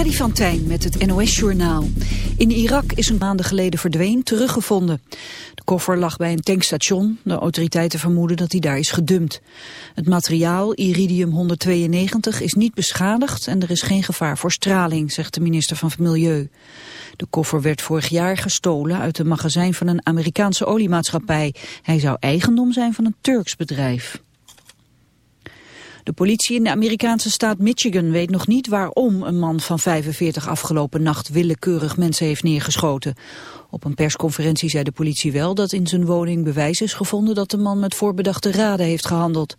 Freddy van Tijn met het NOS-journaal. In Irak is een maanden geleden verdween teruggevonden. De koffer lag bij een tankstation. De autoriteiten vermoeden dat hij daar is gedumpt. Het materiaal, iridium-192, is niet beschadigd... en er is geen gevaar voor straling, zegt de minister van Milieu. De koffer werd vorig jaar gestolen uit een magazijn van een Amerikaanse oliemaatschappij. Hij zou eigendom zijn van een Turks bedrijf. De politie in de Amerikaanse staat Michigan weet nog niet waarom een man van 45 afgelopen nacht willekeurig mensen heeft neergeschoten. Op een persconferentie zei de politie wel dat in zijn woning bewijs is gevonden dat de man met voorbedachte raden heeft gehandeld.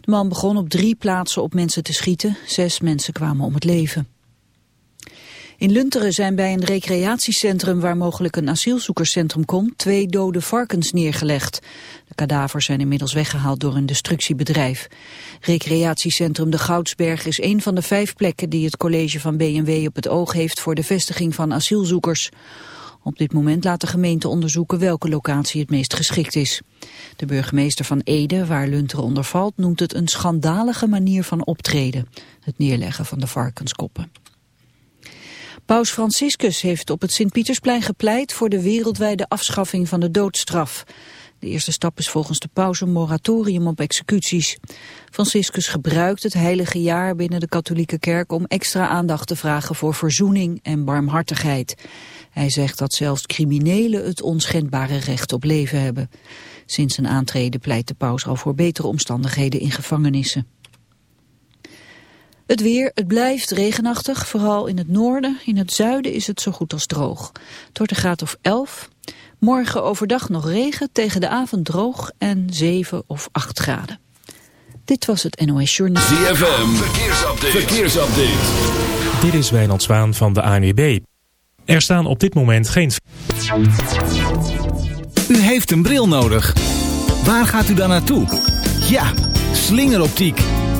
De man begon op drie plaatsen op mensen te schieten. Zes mensen kwamen om het leven. In Lunteren zijn bij een recreatiecentrum waar mogelijk een asielzoekerscentrum komt twee dode varkens neergelegd. De kadavers zijn inmiddels weggehaald door een destructiebedrijf. Recreatiecentrum De Goudsberg is een van de vijf plekken die het college van B&W op het oog heeft voor de vestiging van asielzoekers. Op dit moment laat de gemeente onderzoeken welke locatie het meest geschikt is. De burgemeester van Ede, waar Lunteren onder valt, noemt het een schandalige manier van optreden. Het neerleggen van de varkenskoppen. Paus Franciscus heeft op het Sint-Pietersplein gepleit voor de wereldwijde afschaffing van de doodstraf. De eerste stap is volgens de paus een moratorium op executies. Franciscus gebruikt het heilige jaar binnen de katholieke kerk om extra aandacht te vragen voor verzoening en barmhartigheid. Hij zegt dat zelfs criminelen het onschendbare recht op leven hebben. Sinds zijn aantreden pleit de paus al voor betere omstandigheden in gevangenissen. Het weer, het blijft regenachtig, vooral in het noorden. In het zuiden is het zo goed als droog. Het wordt een graad of 11. Morgen overdag nog regen, tegen de avond droog en 7 of 8 graden. Dit was het NOS Journal. ZFM, verkeersupdate. verkeersupdate. Dit is Wijnand Zwaan van de ANWB. Er staan op dit moment geen... U heeft een bril nodig. Waar gaat u dan naartoe? Ja, slingeroptiek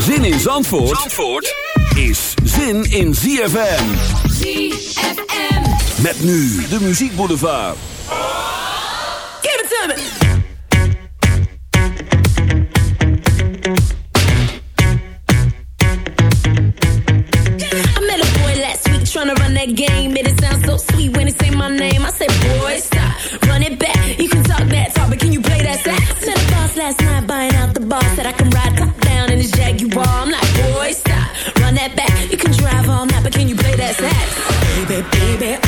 Zin in Zandvoort, Zandvoort yeah. is zin in ZFM. ZFM. Met nu de muziekboulevard. Give it to me. trying to run that game. Made it sound so sweet when they say my name. I said, boy, stop, run it back. You can talk that talk, but can you play that sax? Baby,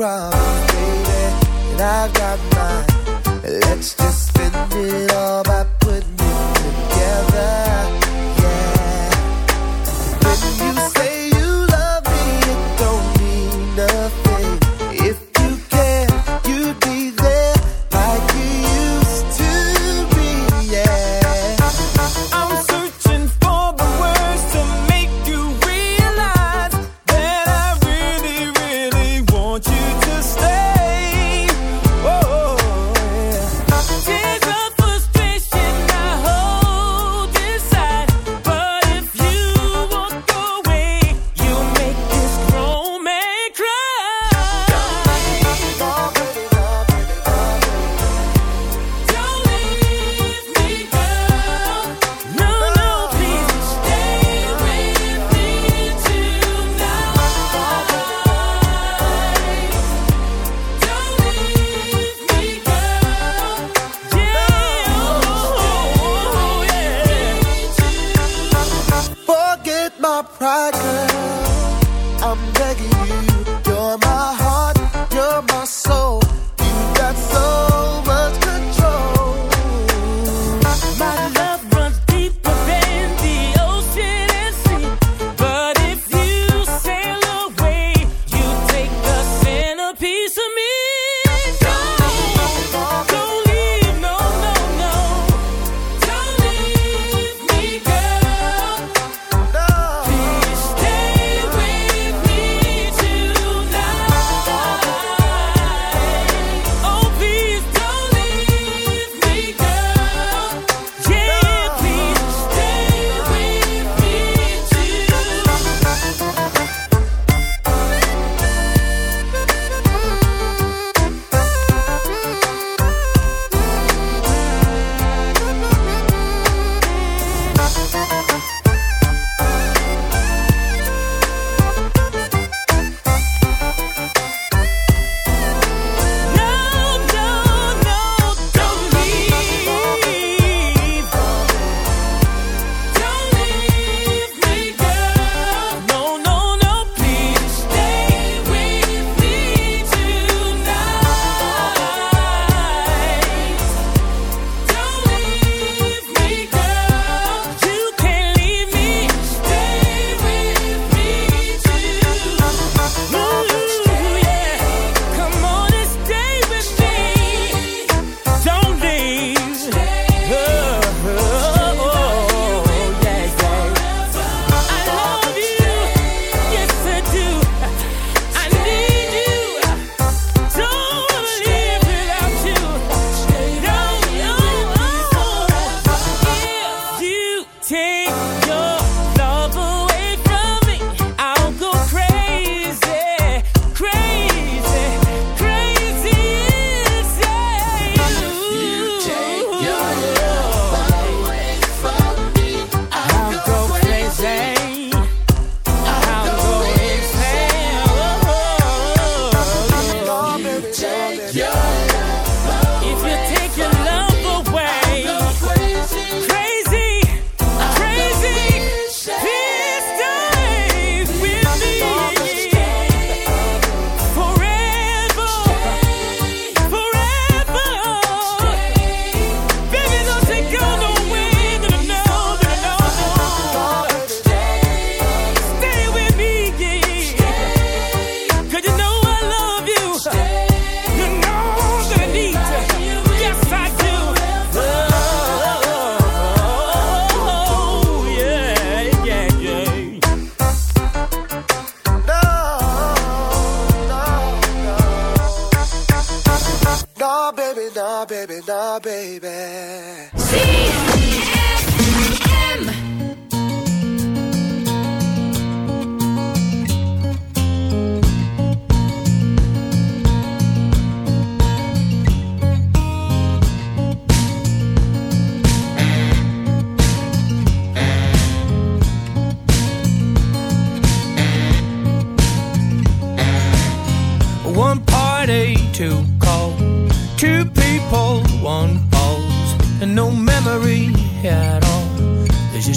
crowd.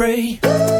free.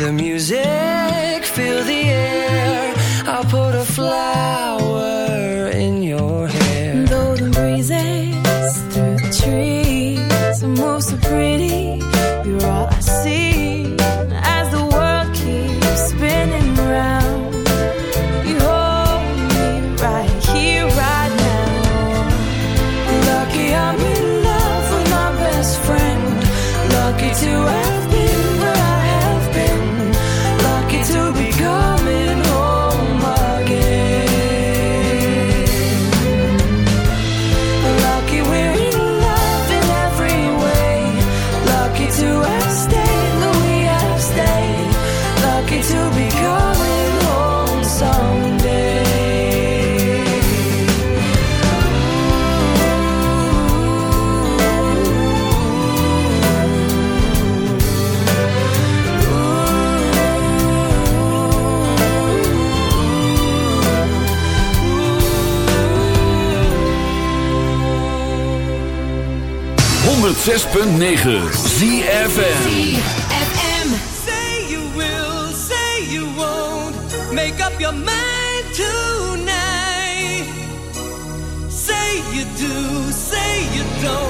the music. 106.9 won't make up your mind tonight. Say you do, say you don't.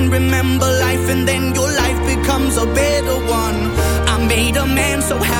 61. Remember life, and then your life becomes a better one. I made a man so happy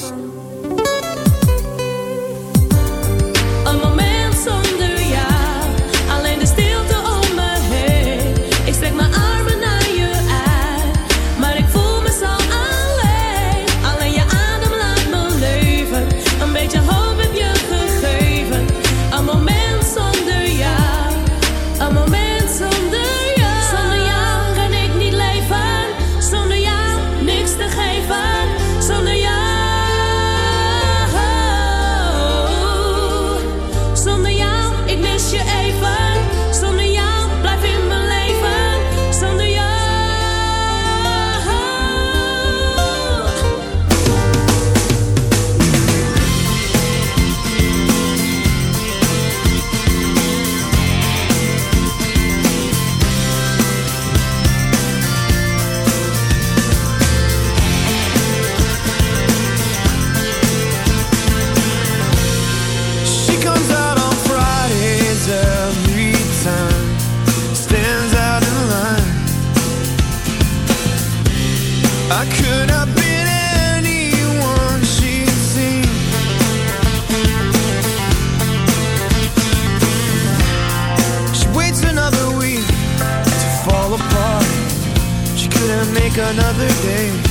another day.